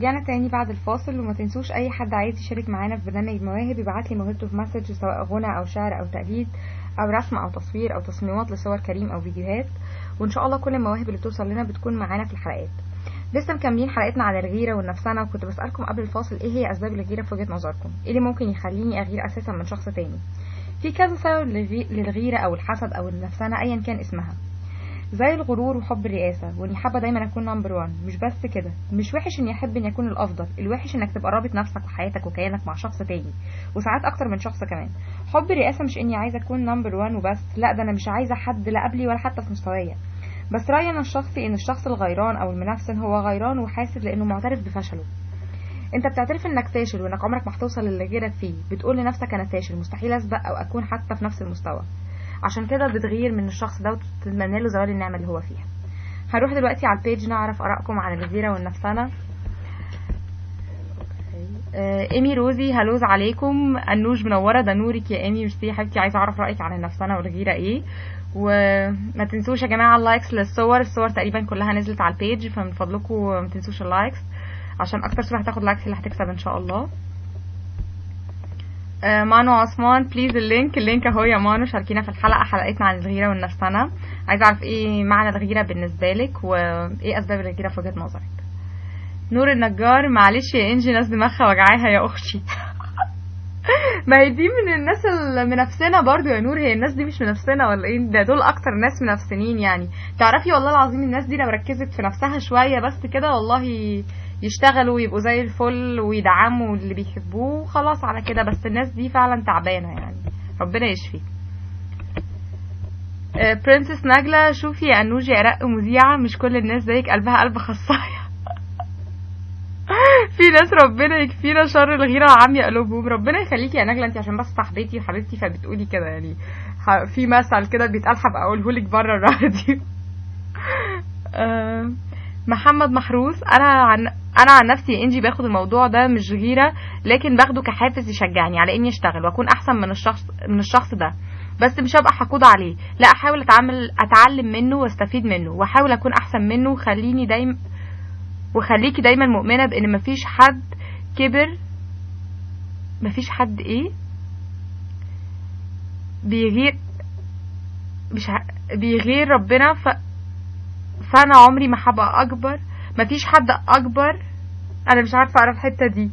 ورجعنا تاني بعد الفاصل وما تنسوش أي حد عايز يشارك معانا في برنامج مواهب يبعت لي موهبته في مسج سواء غنى أو شعر أو تقليد أو رسم أو تصوير أو تصميمات لصور كريم أو فيديوهات. وإن شاء الله كل المواهب اللي بتوصل لنا بتكون معانا في الحلقات. لسه مكملين حلقتنا عن الغيرة والنفسنه وكنت بسألكم قبل الفاصل إيه هي أسباب الغيرة في وجهة نظركم؟ إيه اللي ممكن يخليني أغير أساسا من شخص تاني؟ في كذا سبب للغي- للغيرة أو الحسد أو النفسنه ايا كان اسمها. زي الغرور وحب الرئاسة واني حابه دايما اكون number 1 مش بس كده مش وحش إني أحب إني أكون الأفضل الوحش إنك تبقى رابط نفسك وحياتك وكيانك مع شخص تاني وساعات أكتر من شخص كمان. حب الرئاسة مش إني عايزة أكون number 1 وبس لا ده أنا مش عايزة حد لا قبلي ولا حتى في مستوايا. بس رأيي أنا الشخصي إن الشخص الغيران أو المنفسن هو غيران وحاسد لأنه معترف بفشله. أنت بتعترف إنك فاشل وإنك عمرك ما هتوصل للي غيرك فيه. بتقول لنفسك أنا فاشل مستحيل أسبق أو أكون حتى في نفس المستوى. عشان كده بتغير من الشخص ده وتتمنى له زوال النعمة اللي هو فيها. هنروح دلوقتي على ال page نعرف آرائكم عن الغيره والنفسنه آه، إيمي روزي هلوز عليكم. انوش منورة ده نورك يا إيمي. يا حبيبتي عايزة أعرف رأيك عن النفسنه والغيرة إيه. وما تنسوش يا جماعة ال likes للصور. الصور تقريبا كلها نزلت على ال page فمن فضلكم ما تنسوش ال likes عشان أكتر صورة هتاخد likes اللي هتكسب إن شاء الله. مانو عثمان please ال link ال link اهو يا مانو شاركينا في الحلقة حلقتنا عن الغيرة والنفسنه عايزة أعرف إيه معنى الغيرة بالنسبة لك وإيه أسباب الغيرة في وجهة نظرك؟ نور النجار معلش يا إنجي ناس دماغها وجعاها يا أختي. ما هي دي من الناس اللي منافسنا برضو يا نور. هي الناس دي مش منافسنا ولا إيه؟ ده دول أكتر ناس منافسين يعني. تعرفي والله العظيم الناس دي لو ركزت في نفسها شوية بس كده والله يشتغلوا ويبقوا زي الفل ويدعموا اللي بيحبوه خلاص على كده. بس الناس دي فعلا تعبانة يعني. ربنا يشفي. برنسس نجلة شوفي يا أنوجي ارق مذيعة. مش كل الناس زيك قلبها قلب خصاية. في ناس ربنا يكفينا شر الغيرة وعمي قلوبهم ربنا يخليكي يا نجلة انت عشان بس صاحبتي وحبيبتي فبتقولي كده يعني. في مثل كده بيتقال هبقى اقوله لك بره الراديو. آه، محمد محروس. أنا عن أنا عن نفسي إنجي باخد الموضوع ده مش غيرة لكن باخده كحافز يشجعني على إني أشتغل وأكون أحسن من الشخص من الشخص ده بس مش هبقى حقود عليه لا أحاول أتعامل أتعلم منه وأستفيد منه وأحاول أكون أحسن منه وخليني دايما وخليكي دايما مؤمنة بإن مفيش حد كبر مفيش حد إيه بيغير مش. بيغير ربنا ف... فأنا عمري ما هبقى أكبر مفيش حد أكبر. أنا مش عارفة أعرف الحتة دي.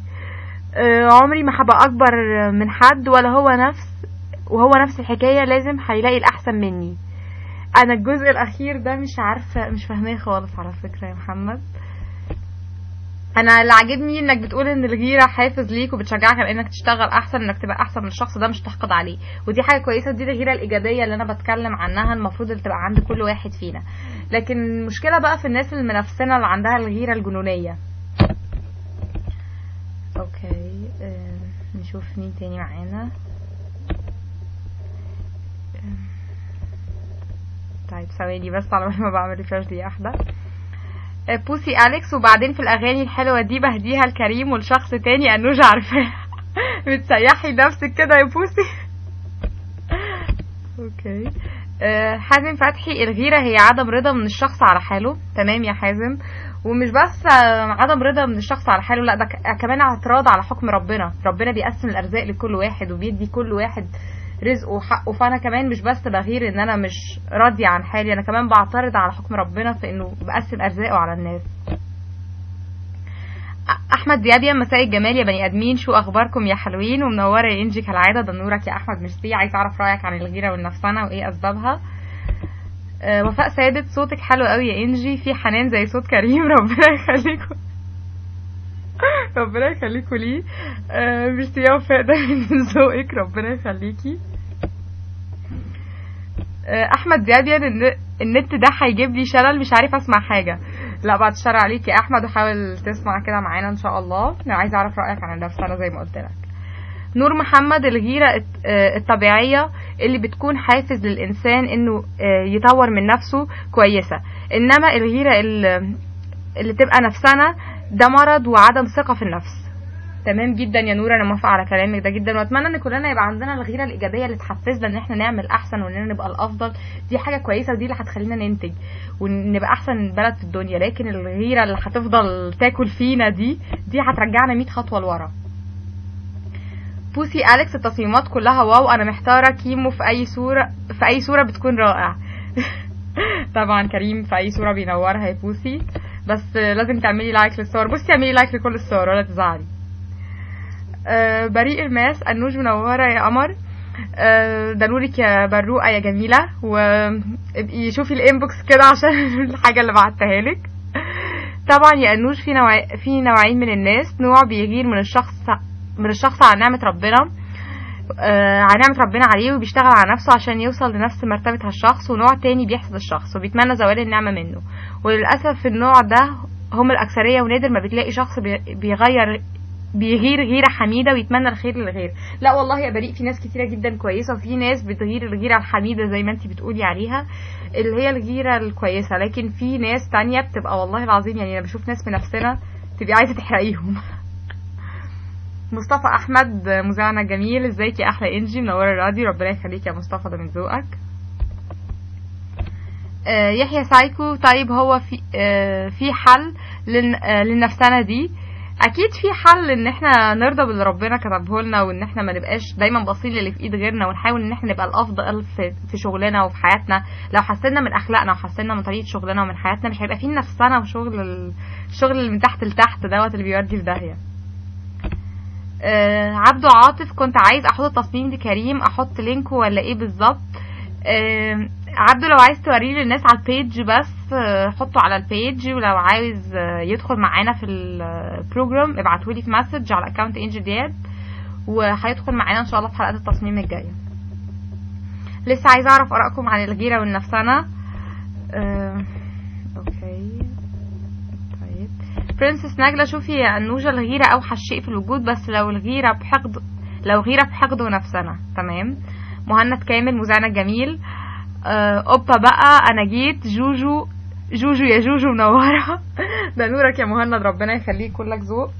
آه، عمري ما هبقى أكبر من حد ولا هو نفس وهو نفس الحكاية لازم هيلاقي الأحسن مني. أنا الجزء الأخير ده مش عارفة مش فاهماه خالص على فكرة يا محمد. أنا اللي عاجبني إنك بتقول إن الغيرة حافز ليك وبتشجعك على إنك تشتغل أحسن انك تبقى أحسن من الشخص ده مش تحقد عليه. ودي حاجة كويسة دي الغيرة الإيجابية اللي أنا بتكلم عنها المفروض اللي تبقى عند كل واحد فينا. لكن المشكلة بقى في الناس المنافسين اللي عندها الغيرة الجنونية. okay آه، نشوف مين تاني معانا. طيب ثواني بس على ما بعمل refresh دي آه، بوسي أليكس وبعدين في الأغاني الحلوة دي بهديها لكريم ولشخص تاني انوجه عارفاه. بتسيحي نفسك كده يا بوسي. أوكي. آه، حازم فتحي الغيرة هي عدم رضا من الشخص على حاله. تمام يا حازم. ومش بس آه، عدم رضا من الشخص على حاله لا ده كمان اعتراض على حكم ربنا. ربنا بيقسم الأرزاق لكل واحد وبيدي كل واحد رزقه وحقه فانا كمان مش بس بغير إن أنا مش راضية عن حالي أنا كمان بعترض على حكم ربنا في إنه بقسم أرزاقه على الناس. أحمد ديابيا مساء الجمال يا بني آدمين شو أخباركم يا حلوين؟ ومنورة يا إنجي كالعادة ده نورك يا أحمد ميرسي عايز أعرف رأيك عن الغيرة والنفسنه وإيه أسبابها. وفاء سادت صوتك حلو قوي يا إنجي. في حنان زي صوت كريم ربنا يخليكم. ربنا يخليكوا ليه. آه، ميرسي يا وفاء ده من ذوقك ربنا يخليكي. آه، أحمد ديابيان الن- النت ده هيجيب لي شلل مش عارف أسمع حاجة. لا بعد الشر عليك يا أحمد وحاول تسمع كده معانا إن شاء الله. أنا عايزه أعرف رأيك عن النفسانه زي ما قلت لك. نور محمد الغيرة آه، الطبيعية اللي بتكون حافز للإنسان إنه يطور من نفسه كويسة. إنما الغيرة ال- اللي تبقى نفسنا ده مرض وعدم ثقة في النفس. تمام جدا يا نور أنا موافقة على كلامك ده جدا وأتمنى إن كلنا يبقى عندنا الغيرة الإيجابية اللي تحفزنا إن إحنا نعمل أحسن واننا نبقى الأفضل. دي حاجة كويسة ودي اللي هتخلينا ننتج ونبقى أحسن بلد في الدنيا. لكن الغيرة اللي هتفضل تاكل فينا دي دي هترجعنا 100 خطوة لورا. بوسي أليكس التصميمات كلها واو أنا محتارة. كيمو في أي صورة في أي صورة بتكون رائع. طبعا كريم في أي صورة بينورها يا بوسي. بس لازم تعملي like للصور. بصي اعملي like لكل الصور ولا تزعلي. آه، بريء الماس النوج منوره يا قمر. آه، ده نورك يا بروقة يا جميلة. وابقي شوفي ال inbox كده عشان الحاجة اللي بعتها لك. طبعا يا انوش في نوع في نوعين من الناس. نوع بيغير من الشخص من الشخص على نعمة ربنا. على نعمة ربنا عليه وبيشتغل على نفسه عشان يوصل لنفس مرتبة هالشخص ونوع تاني بيحسد الشخص وبيتمنى زوال النعمة منه. وللأسف النوع ده هم الأكثرية ونادر ما بتلاقي شخص بي- بيغير بيغير غيرة حميدة ويتمنى الخير للغير. لا والله يا بريء في ناس كتيرة جدا كويسة وفي ناس بتغير الغيرة الحميدة زي ما انت بتقولي عليها اللي هي الغيرة الكويسة. لكن في ناس تانية بتبقى والله العظيم يعني أنا بشوف ناس بنفسنا تبقي عايزة تحرقيهم. مصطفى أحمد مذيعنا الجميل إزيك يا أحلى إنجي؟ منورة الراديو. ربنا يخليك يا مصطفى ده من ذوقك. آه، يحيى سايكو. طيب هو في آه، في حل لن- آه، للنفسانه دي. أكيد في حل إن إحنا نرضى باللي ربنا كتبه لنا وإن إحنا ما نبقاش دايما باصين للي في إيد غيرنا ونحاول إن إحنا نبقى الأفضل في, شغلنا وفي حياتنا. لو حسنا من أخلاقنا وحسنا من طريقة شغلنا ومن حياتنا مش هيبقى في نفسنا وشغل ال- الشغل اللي من تحت لتحت دوت اللي بيودي في داهية. آه، عبده عاطف كنت عايز أحط التصميم لكريم أحط لينكه ولا إيه بالظبط؟ آه، عبده لو عايز توريه للناس على ال page بس آه، حطه على ال page ولو عايز آه، يدخل معانا في ال program ابعتهولي في message على account انجل دياب وهيدخل معانا إن شاء الله في حلقات التصميم الجاية. لسه عايزة أعرف آرائكم عن الغيرة والنفسنه آه، okay طيب برنسس نجلة شوفي يا أنوجة الغيرة أوحش شيء في الوجود بس لو الغيرة بحقد لو غيرة بحقد ونفسنا تمام؟ مهند كامل مذيعنا الجميل آه، أوبا بقى أنا جيت جوجو جوجو يا جوجو منورة. ده نورك يا مهند ربنا يخليك كلك ذوق.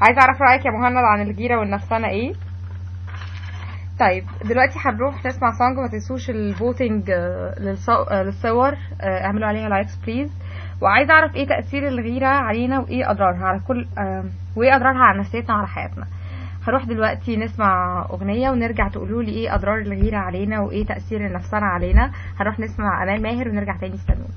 عايزة أعرف رأيك يا مهند عن الغيرة والنفسنة إيه؟ طيب دلوقتي هنروح نسمع song ما تنسوش ال voting للصور آه، اعملوا عليها likes please وعايزة أعرف إيه تأثير الغيرة علينا وإيه أضرارها على كل آه، وإيه أضرارها على نفسيتنا وعلى حياتنا. هروح دلوقتي نسمع أغنية ونرجع تقولوا لي إيه أضرار الغيرة علينا وإيه تأثير نفسنا علينا. هنروح نسمع امال ماهر ونرجع تاني استنونا.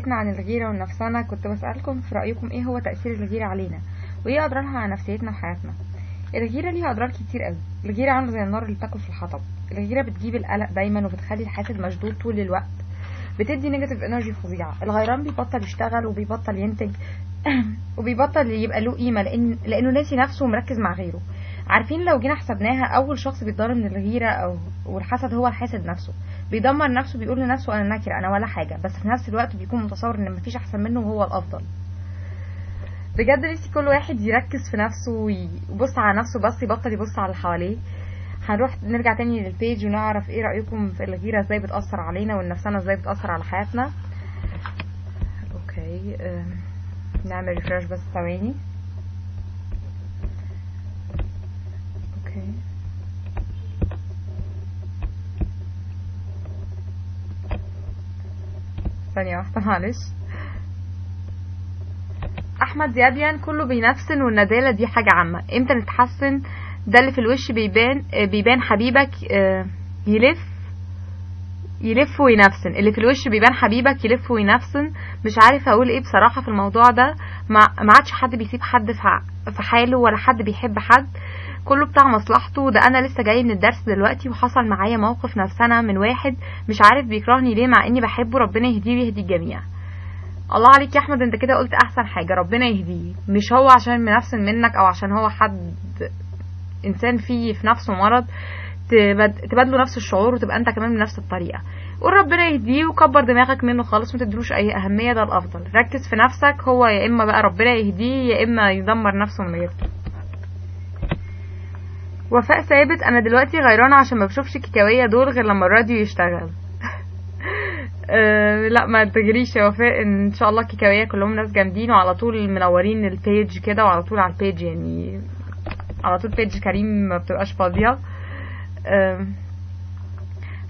حلقتنا عن الغيرة والنفسنة كنت بسألكم في رأيكم إيه هو تأثير الغيرة علينا؟ وإيه أضرارها على نفسيتنا وحياتنا؟ الغيرة ليها أضرار كتير قوي الغيرة عاملة زي النار اللي بتاكل في الحطب. الغيرة بتجيب القلق دايما وبتخلي الحاسد مشدود طول الوقت. بتدي negative energy فظيعة. الغيران بيبطل يشتغل وبيبطل ينتج وبيبطل يبقى له قيمة لأن لأنه ناسي نفسه ومركز مع غيره. عارفين لو جينا حسبناها أول شخص بيتضرر من الغيرة أو والحسد هو الحاسد نفسه. بيدمر نفسه بيقول لنفسه أنا نكرة أنا ولا حاجة. بس في نفس الوقت بيكون متصور إن مفيش أحسن منه وهو الأفضل. بجد نفسي كل واحد يركز في نفسه ويبص على نفسه بس يبطل يبص على اللي حواليه. هنروح نرجع تاني لل page ونعرف إيه رأيكم في الغيرة إزاي بتأثر علينا والنفسنة إزاي بتأثر على حياتنا. okay نعمل refresh بس ثواني أوكي ثانية واحدة. معلش. أحمد زياديان كله بينفسن والندالة دي حاجة عامة. إمتى نتحسن؟ ده اللي في الوش بيبان بيبان حبيبك آه، يلف يلف وينفسن. اللي في الوش بيبان حبيبك يلف وينفسن. مش عارف أقول إيه بصراحة في الموضوع ده. ما عادش حد بيسيب حد في حاله ولا حد بيحب حد. كله بتاع مصلحته. ده أنا لسه جاي من الدرس دلوقتي وحصل معايا موقف نفسنا من واحد مش عارف بيكرهني ليه مع إني بحبه. ربنا يهديه ويهدي الجميع. الله عليك يا أحمد أنت كده قلت أحسن حاجة. ربنا يهديه. مش هو عشان منفسن منك أو عشان هو حد إنسان فيه في نفسه مرض. تبادلوا نفس الشعور وتبقى انت كمان بنفس الطريقة. قول ربنا يهديه وكبر دماغك منه خالص ما تدلوش أي أهمية ده الأفضل. ركز في نفسك هو يا إما بقى ربنا يهديه يا إما يدمر نفسه من غيرك وفاء ثابت أنا دلوقتي غيرانة عشان ما بشوفش الكيكاويه دول غير لما الراديو يشتغل. أه لا ما تجريش يا وفاء إن شاء الله الكيكاويه كلهم ناس جامدين وعلى طول منورين ال page كده وعلى طول على ال page يعني على طول page كريم ما بتبقاش فاضية.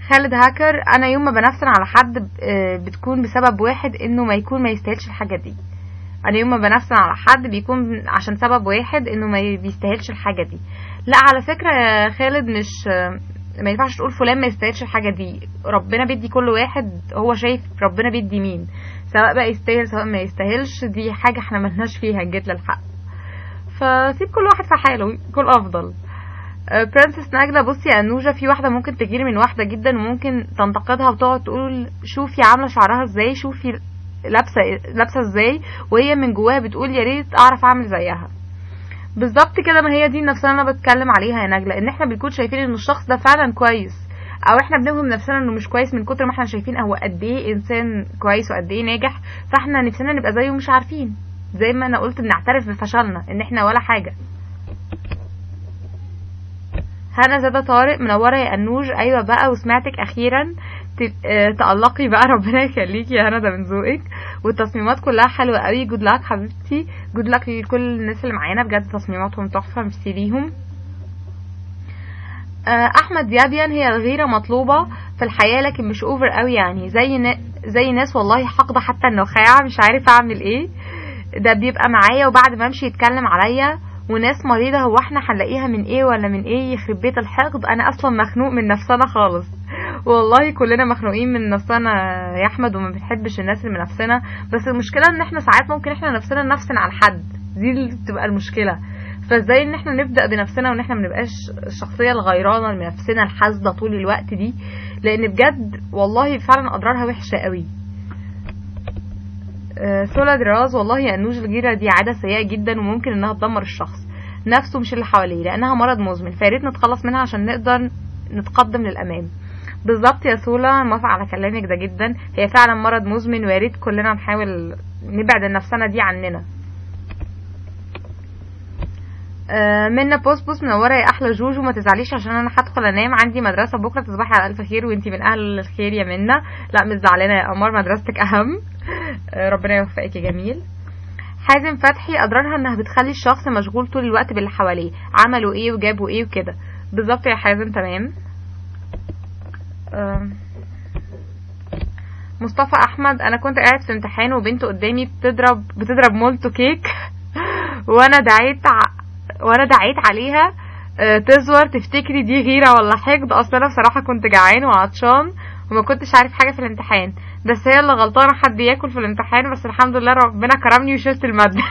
خالد هاكر أنا يوم ما بنفسن على حد آه، بتكون بسبب واحد إنه ما يكون ما يستاهلش الحاجة دي. أنا يوم ما بنفسن على حد بيكون عشان سبب واحد إنه ما بيستاهلش الحاجة دي. لا على فكرة يا خالد مش ما ينفعش تقول فلان ما يستاهلش الحاجة دي. ربنا بيدي كل واحد هو شايف ربنا بيدي مين. سواء بقى يستاهل سواء ما يستاهلش دي حاجة إحنا ملناش فيها جيت للحق. فسيب كل واحد في حاله يكون أفضل. برنسس نجلة بصي يا انوجة في واحدة ممكن تغير من واحدة جدا وممكن تنتقدها وتقعد تقول شوفي عاملة شعرها إزاي شوفي لابسة لابسة إزاي وهي من جواها بتقول يا ريت أعرف أعمل زيها. بالظبط كده ما هي دي اللي أنا بتكلم عليها يا نجلة إن إحنا بنكون شايفين إن الشخص ده فعلا كويس أو إحنا بنوهم نفسنا إنه مش كويس من كتر ما إحنا شايفين هو قد إيه إنسان كويس وقد إيه ناجح فإحنا نفسنا نبقى زيه ومش عارفين زي ما أنا قلت بنعترف بفشلنا إن إحنا ولا حاجة. هنا زادة طارق منورة يا أنوج. أيوة بقى وسمعتك أخيرا. ت- آه، تألقي بقى. ربنا يخليكي يا هنا ده من ذوقك. والتصميمات كلها حلوة قوي. good luck حبيبتي. good luck لكل الناس اللي معانا. بجد تصميماتهم تحفة. ميرسي ليهم. آه، أحمد ديابيان هي الغيرة مطلوبة في الحياة لكن مش over قوي يعني. زي. زي ناس والله حاقده حتى النخاع. مش عارف أعمل إيه. ده بيبقى معايا. وبعد ما أمشي يتكلم عليا. وناس مريضة هو إحنا هنلاقيها من إيه ولا من إيه؟ يخرب بيت الحقد. أنا أصلا مخنوق من نفسنا خالص. والله كلنا مخنوقين من نفسنا يا أحمد وما بنحبش الناس اللي من نفسنا. بس المشكلة إن إحنا ساعات ممكن إحنا نفسنا نفسن على حد. دي اللي بتبقى المشكلة. فإزاي إن إحنا نبدأ بنفسنا وإن إحنا منبقاش الشخصيه الغيرانة اللي من نفسنا الحاسدة طول الوقت دي؟ لأن بجد والله فعلا أضرارها وحشة قوي. سولا دراز والله يا انوش الغيره دي عادة سيئة جدا وممكن إنها تدمر الشخص نفسه مش اللي حواليه لأنها مرض مزمن فياريت نتخلص منها عشان نقدر نتقدم للأمام. بالظبط يا سولا موافقة على كلامك ده جدا هي فعلا مرض مزمن ويا ريت كلنا نحاول نبعد النفسنا دي عننا. منا بوس بوس منوره يا أحلى جوجو ما تزعليش عشان أنا هدخل أنام. عندي مدرسة بكرة تصبحي على ألف خير وأنتي من أهل الخير يا منا لا مش زعلانه يا قمر مدرستك أهم. آه، ربنا يوفقك يا جميل. حازم فتحي أضرارها إنها بتخلي الشخص مشغول طول الوقت باللي حواليه. عملوا إيه وجابوا إيه وكده. بالظبط يا حازم تمام. آم. مصطفى أحمد أنا كنت قاعد في امتحان وبنت قدامي بتضرب بتضرب مولتو كيك. وأنا دعيت. وأنا دعيت عليها. آه، تزور تفتكري دي غيرة ولا حقد؟ أصل أنا بصراحة كنت جعان وعطشان وما كنتش عارف حاجة في الامتحان. بس هي اللي غلطانة حد ياكل في الامتحان بس الحمد لله ربنا كرمني وشلت المادة.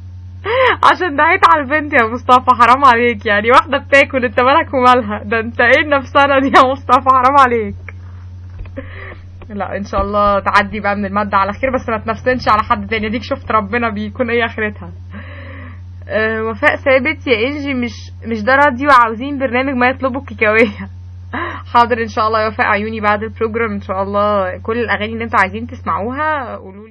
عشان دعيت على البنت يا مصطفى حرام عليك يعني. واحدة بتاكل انت مالك ومالها؟ ده انت إيه النفسانة دي يا مصطفى؟ حرام عليك. لا إن شاء الله تعدي بقى من المادة على خير بس ما تنفسنش على حد تاني. ديك شفت ربنا بيكون إيه آخرتها. أه وفاء ثابت. يا إنجي مش مش ده راديو عاوزين برنامج ما يطلبوا الكيكاويه حاضر إن شاء الله يا وفاء عيوني بعد البروجرام إن شاء الله. كل الأغاني اللي أنتوا عايزين تسمعوها قولوا